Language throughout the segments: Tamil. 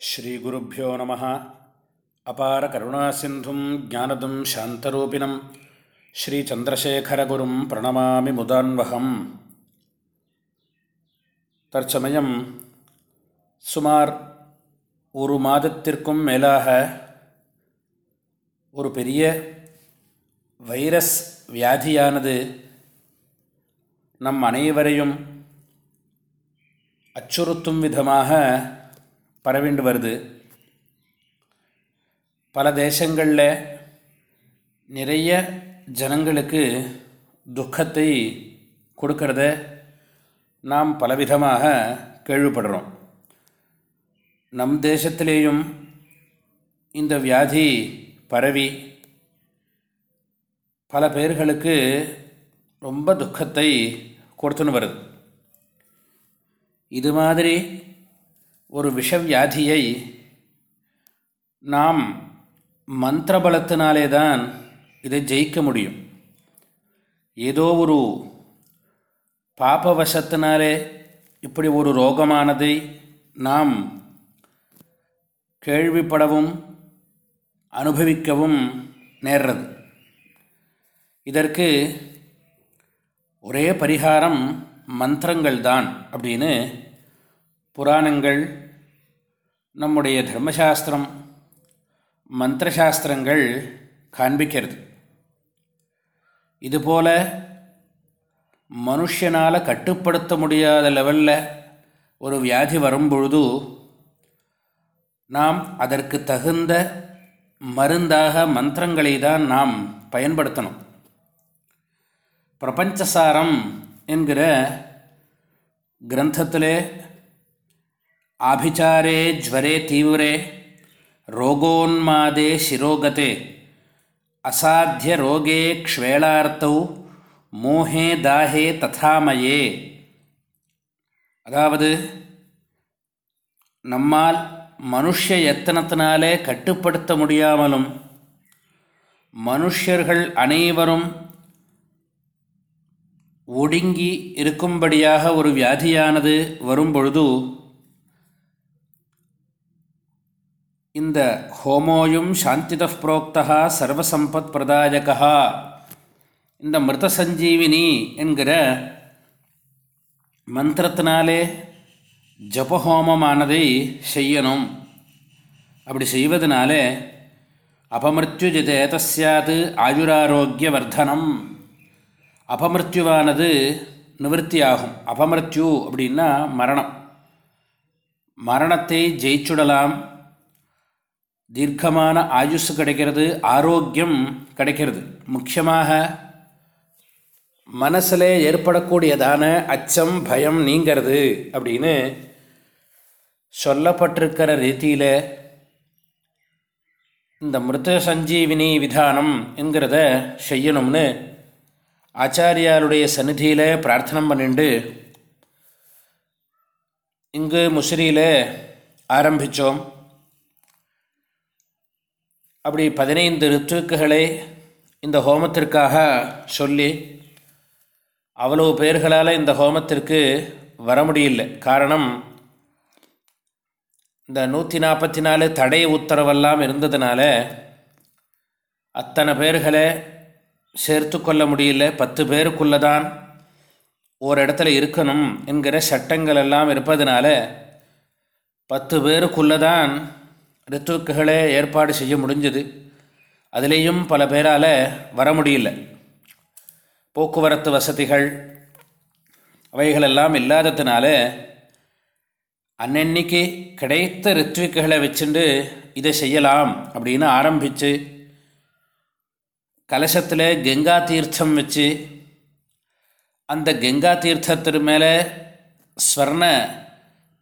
ஸ்ரீகுருப்போ நம. அபார கருணாசிந்தும் ஜானதும் சாந்தரூபிணம். ஸ்ரீச்சந்திரசேகரகுரும் பிரணமாமி முதான்வகம். தற்சமயம் சுமார் ஒரு மாதத்திற்கும் மேலாக ஒரு பெரிய வைரஸ் வியாதியானது நம் அனைவரையும் அச்சுறுத்தும் விதமாக பரவிண்டு வருது. பல தேசங்களில் நிறைய ஜனங்களுக்கு துக்கத்தை கொடுக்கறத நாம் பலவிதமாக கேள்விப்படுறோம். நம் தேசத்திலேயும் இந்த வியாதி பரவி பல பேர்களுக்கு ரொம்ப துக்கத்தை கொடுத்துன்னு வருது. இது மாதிரி ஒரு விஷவியாதியை நாம் மந்திரபலத்தினாலே தான் இதை ஜெயிக்க முடியும். ஏதோ ஒரு பாபவசத்தினாலே இப்படி ஒரு ரோகமானதை நாம் கேள்விப்படவும் அனுபவிக்கவும் நேர்றது. இதற்கு ஒரே பரிகாரம் மந்திரங்கள் தான் அப்படின்னு புராணங்கள் நம்முடைய தர்மசாஸ்திரம் மந்திரசாஸ்திரங்கள் காண்பிக்கிறது. இதுபோல் மனுஷனால் கட்டுப்படுத்த முடியாத லெவலில் ஒரு வியாதி வரும்பொழுது நாம் அதற்கு தகுந்த மருந்தாக மந்திரங்களை தான் நாம் பயன்படுத்தணும். பிரபஞ்சசாரம் என்கிற கிரந்தத்திலே ஆபிச்சாரே ஜ்வரே தீவிரே ரோகோன்மாதே சிரோகதே அசாத்திய ரோகே க்ஷ்வேளார்த்தௌ மோஹே தாஹே ததாமயே அதாவது நம்மால் மனுஷ எத்தனத்தினாலே கட்டுப்படுத்த முடியாமலும் மனுஷர்கள் அனைவரும் ஒடுங்கி இருக்கும்படியாக ஒரு வியாதியானது வரும்பொழுது இந்த ஹோமோயும் சாந்தித புரோக்தா சர்வசம்பத் பிரதாயகா இந்த மிருத சஞ்சீவினி என்கிற மந்திரத்தினாலே ஜபஹோமமானதை செய்யணும். அப்படி செய்வதனாலே அபமிருத்யுஜிதே தஸ்யாது ஆயுராரோக்கிய வர்தனம் அபமிருத்யுவானது நிவர்த்தியாகும். அபமிருத்யு அப்படின்னா மரணம். மரணத்தை ஜெயிச்சுடலாம். தீர்க்கமான ஆயுஷ் கிடைக்கிறது ஆரோக்கியம் கிடைக்கிறது. முக்கியமாக மனசில் ஏற்படக்கூடியதான அச்சம் பயம் நீங்கிறது அப்படின்னு சொல்லப்பட்டிருக்கிற ரீதியில் இந்த மிருத சஞ்சீவினி விதானம் என்கிறத செய்யணும்னு ஆச்சாரியாருடைய சந்நிதியில் பிரார்த்தனை பண்ணிண்டு இங்கு முசிறியில் ஆரம்பித்தோம் அப்படி பதினைந்து ரித்துக்குகளை இந்த ஹோமத்திற்காக சொல்லி அவ்வளவு பேர்களால் இந்த ஹோமத்திற்கு வர முடியல. காரணம் இந்த நூற்றி நாற்பத்தி நாலு தடை உத்தரவெல்லாம் இருந்ததுனால அத்தனை பேர்களை சேர்த்து கொள்ள முடியல. பத்து பேருக்குள்ளே தான் ஒரு இடத்துல இருக்கணும் என்கிற சட்டங்கள் எல்லாம் இருப்பதனால பத்து பேருக்குள்ளே தான் ரித்துவுக்குகளே ஏற்பாடு செய்ய முடிஞ்சது. அதுலேயும் பல பேரால் வர முடியல. போக்குவரத்து வசதிகள் அவைகளெல்லாம் இல்லாததுனால அன்னன்னைக்கு கிடைத்த ரித்விக்குகளை வச்சுட்டு இதை செய்யலாம் அப்படின்னு ஆரம்பித்து கலசத்தில் கங்கா தீர்த்தம் வச்சு அந்த கங்கா தீர்த்தத்தின் மேலே ஸ்வர்ண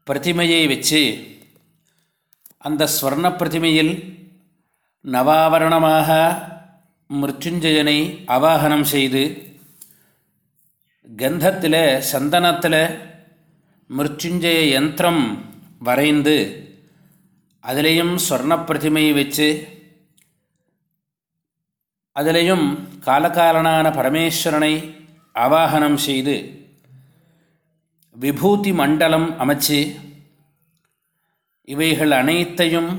பிரதிமையை வச்சு அந்த ஸ்வர்ண பிரதிமையில் நவாவரணமாக மிருத்யுஞ்சயனை அவாகனம் செய்து கந்தத்தில் சந்தனத்தில் மிருத்யுஞ்சய யந்திரம் வரைந்து அதிலையும் ஸ்வர்ண பிரதிமையை வச்சு அதிலையும் காலகாலனான பரமேஸ்வரனை ஆவாகனம் செய்து விபூதி மண்டலம் அமைச்சு இவைகள் அனைத்தையும்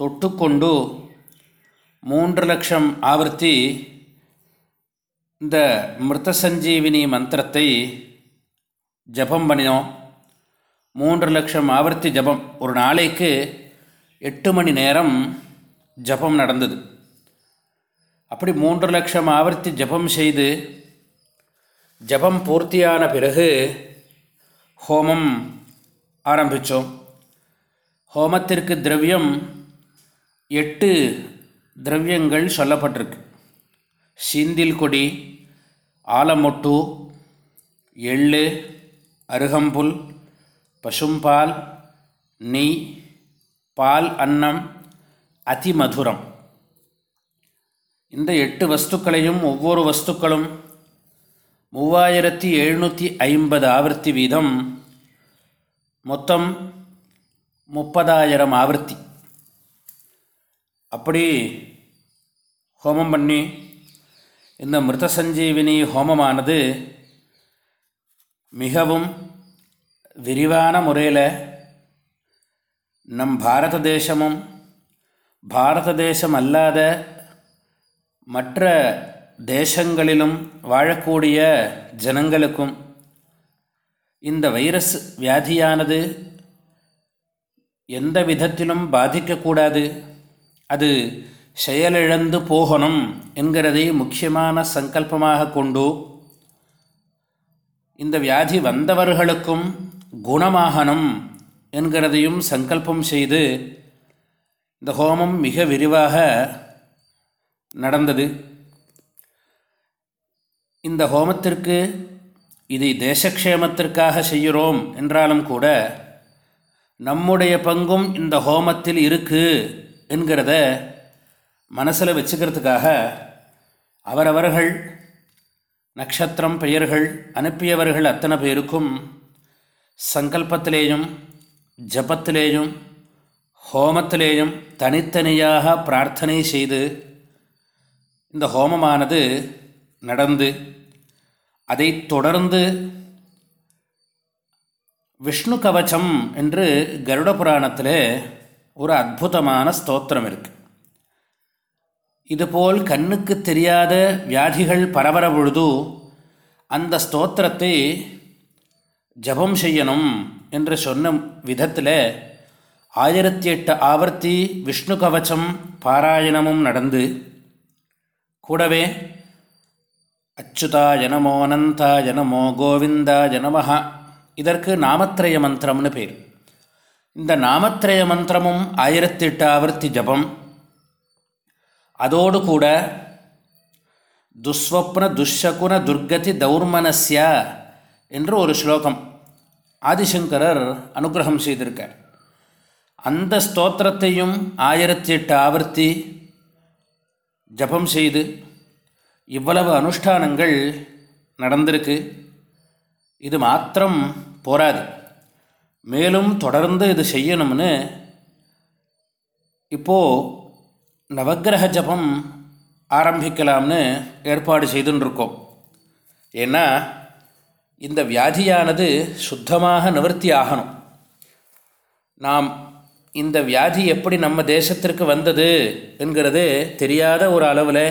தொட்டுக்கொண்டு மூன்று லட்சம் ஆவர்த்தி இந்த மிருத சஞ்சீவினி மந்திரத்தை ஜபம் பண்ணினோம். மூன்று லட்சம் ஆவர்த்தி ஜபம். ஒரு நாளைக்கு எட்டு மணி நேரம் ஜபம் நடந்தது. அப்படி மூன்று லட்சம் ஆவர்த்தி ஜபம் செய்து ஜபம் பூர்த்தியான பிறகு ஹோமம் ஆரம்பித்தோம். ஹோமத்திற்கு திரவியம் எட்டு திரவியங்கள் சொல்லப்பட்டிருக்கு. சீந்தில் கொடி ஆலமொட்டு எள்ளு அருகம்புல் பசும்பால் நெய் பால் அன்னம் அதிமதுரம். இந்த எட்டு வஸ்துக்களையும் ஒவ்வொரு வஸ்துக்களும் மூவாயிரத்தி எழுநூற்றி ஐம்பது ஆவர்த்தி வீதம் மொத்தம் முப்பதாயிரம் ஆவர்த்தி. அப்படி ஹோமம் பண்ணி இந்த மிருத சஞ்சீவினி ஹோமமானது மிகவும் விரிவான முறையில் நம் பாரத தேசமும் பாரத தேசம் அல்லாத மற்ற தேசங்களிலும் வாழக்கூடிய ஜனங்களுக்கும் இந்த வைரஸ் வியாதியானது எந்த விதத்திலும் பாதிக்கக்கூடாது. அது செயலிழந்து போகணும் என்கிறதை முக்கியமான சங்கல்பமாக கொண்டு இந்த வியாதி வந்தவர்களுக்கும் குணமாகணும் என்கிறதையும் சங்கல்பம் செய்து இந்த ஹோமம் மிக விரிவாக நடந்தது. இந்த ஹோமத்திற்கு இதை தேசக்ஷேமத்திற்காக செய்கிறோம் என்றாலும் கூட நம்முடைய பங்கும் இந்த ஹோமத்தில் இருக்குது என்கிறத மனசில் வச்சுக்கிறதுக்காக அவரவர்கள் நட்சத்திரம் பெயர்கள் அனுப்பியவர்கள் அத்தனை பேருக்கும் சங்கல்பத்திலேயும் ஜபத்திலேயும் ஹோமத்திலேயும் தனித்தனியாக பிரார்த்தனை செய்து இந்த ஹோமமானது நடந்து அதை தொடர்ந்து விஷ்ணு கவச்சம் என்று கருட புராணத்தில் ஒரு அற்புதமான ஸ்தோத்திரம் இருக்கு. இதுபோல் கண்ணுக்கு தெரியாத வியாதிகள் பரவர பொழுது அந்த ஸ்தோத்திரத்தை ஜபம் செய்யணும் என்று சொன்ன விதத்தில் ஆயிரத்தி எட்டு ஆவர்த்தி விஷ்ணு கவச்சம் பாராயணமும் நடந்து கூடவே அச்சுதா ஜனமோ அனந்தா ஜனமோ கோவிந்தா ஜனமஹா இதற்கு நாமத்திரய மந்திரம்னு பேர். இந்த நாமத்திரய மந்திரமும் ஆயிரத்தி எட்டு ஆவர்த்தி ஜபம். அதோடு கூட துஸ்வப்ன துஷகுன துர்கதி தௌர்மனஸ்யா என்று ஒரு ஸ்லோகம் ஆதிசங்கரர் அனுகிரகம் செய்திருக்கார். அந்த ஸ்தோத்திரத்தையும் ஆயிரத்தி எட்டு ஆவர்த்தி ஜபம் செய்து இவ்வளவு அனுஷ்டானங்கள் நடந்திருக்கு. இது மாத்திரம் போராது. மேலும் தொடர்ந்து இது செய்யணும்னு இப்போது நவக்கிரக ஜபம் ஆரம்பிக்கலாம்னு ஏற்பாடு செய்துன்ருக்கோம் ஏன்னா இந்த வியாதியானது சுத்தமாக நிவர்த்தி ஆகணும். நாம் இந்த வியாதி எப்படி நம்ம தேசத்திற்கு வந்தது என்கிறது தெரியாத ஒரு அளவில்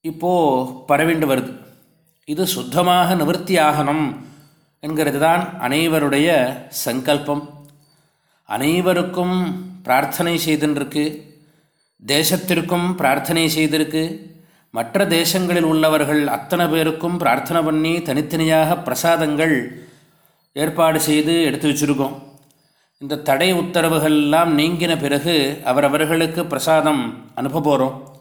இப்போது பரவிண்டு வருது. இது சுத்தமாக நிவர்த்தி ஆகணும் என்கிறது தான் அனைவருடைய சங்கல்பம். அனைவருக்கும் பிரார்த்தனை செய்துன்றிருக்கு. தேசத்திற்கும் பிரார்த்தனை செய்திருக்கு. மற்ற தேசங்களில் உள்ளவர்கள் அத்தனை பேருக்கும் பிரார்த்தனை பண்ணி தனித்தனியாக பிரசாதங்கள் ஏற்பாடு செய்து எடுத்து வச்சுருக்கோம். இந்த தடை உத்தரவுகள்லாம் நீங்கின பிறகு அவரவர்களுக்கு பிரசாதம் அனுப்ப போகிறோம்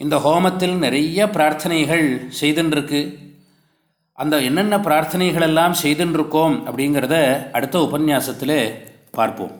இந்த ஹோமத்தில் நிறைய பிரார்த்தனைகள் செய்துன்ருக்கு அந்த என்னென்ன பிரார்த்தனைகளெல்லாம் செய்துன்ருக்கோம் அப்படிங்கிறத அடுத்த உபன்யாசத்தில் பார்ப்போம்.